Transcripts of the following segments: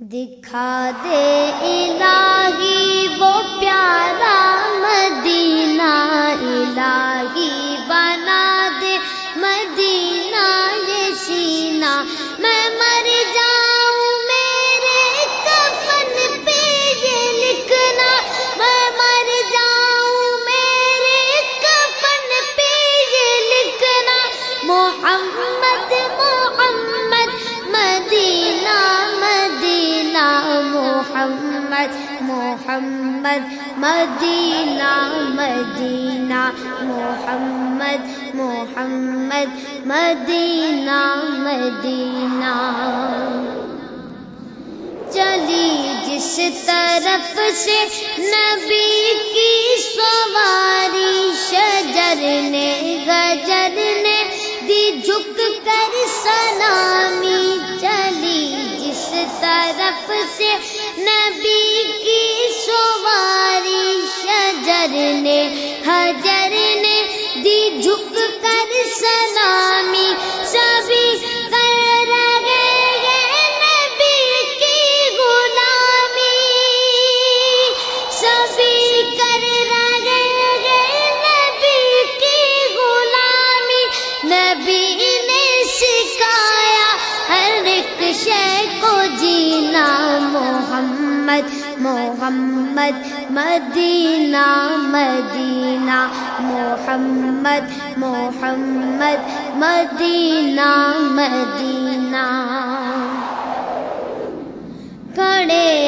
دکھا دے الہی وہ پیارا مدینہ الہی۔ محمد، مدینہ مدینہ، محمد محمد، مدینہ مدینہ۔ چلی جس طرف سے نبی کی سواری، شجر نے، گجر نے دی جھک کر سلامی چلی جس طرف نبی نے سکھایا ہر ایک شے کو جینا محمد محمد، مدینہ مدینہ، محمد محمد، مدینہ مدینہ۔ کھڑے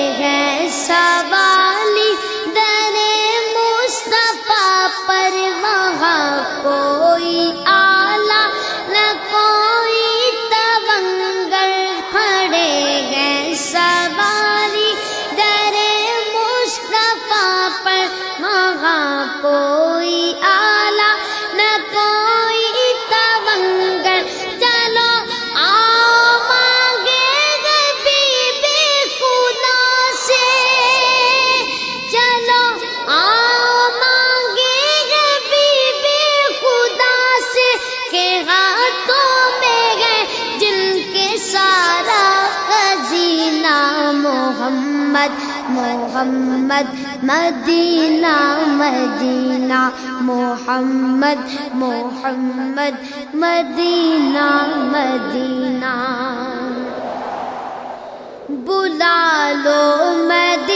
محمد محمد مدینہ مدینہ محمد محمد مدینہ مدینہ۔ بلا لو مدینے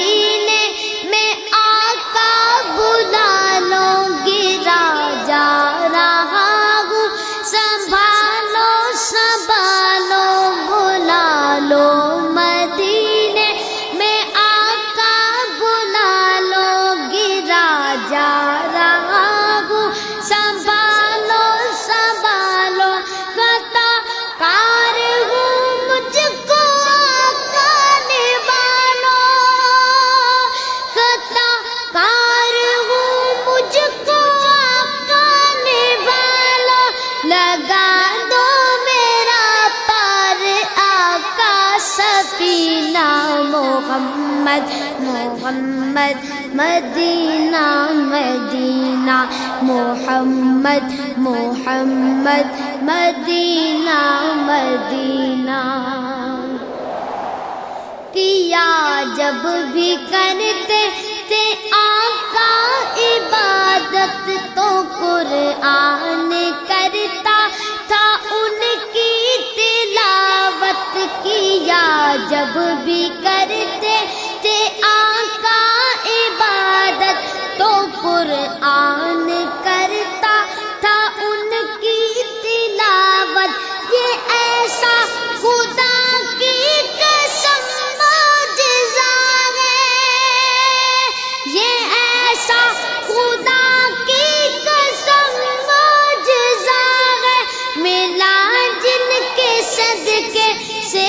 محمد محمد، مدینہ مدینہ، محمد محمد، مدینہ مدینہ۔ کیا جب بھی کرتے تھے آقا عبادت تو قرآن کرتا تھا، ان کی تلاوت کیا جب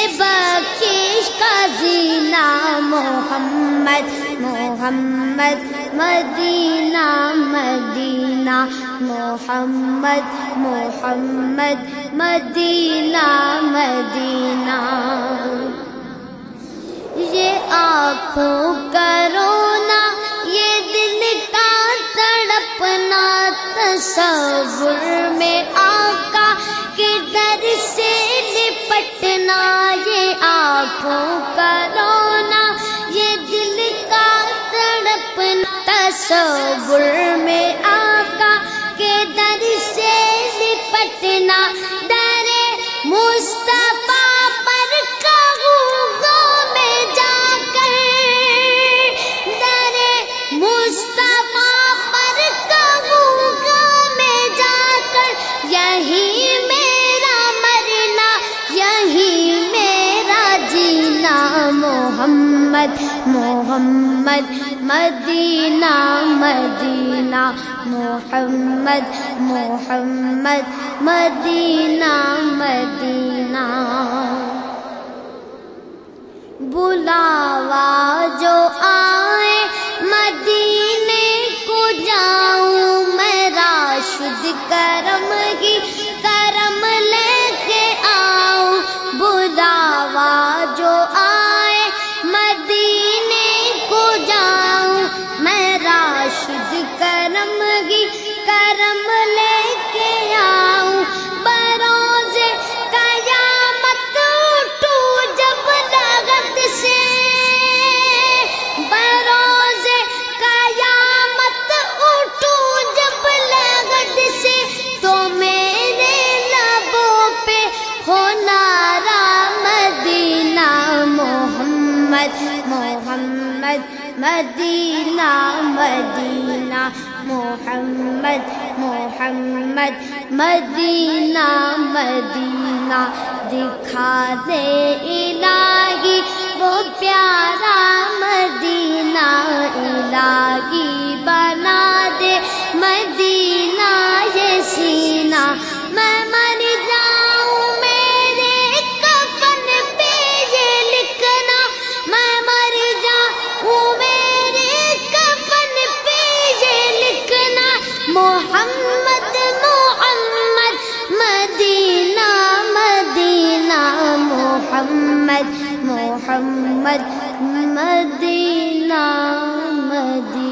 بخش کا زینہ محمد محمد مدینہ مدینہ محمد محمد مدینہ مدینہ۔ یہ آنکھوں کرو محمد مدینہ مدینہ محمد محمد مدینہ مدینہ۔ بلاوا جو آ محمد محمد مدینہ مدینہ محمد محمد مدینہ مدینہ دکھا دے۔ محمد محمد مدینہ مدینہ۔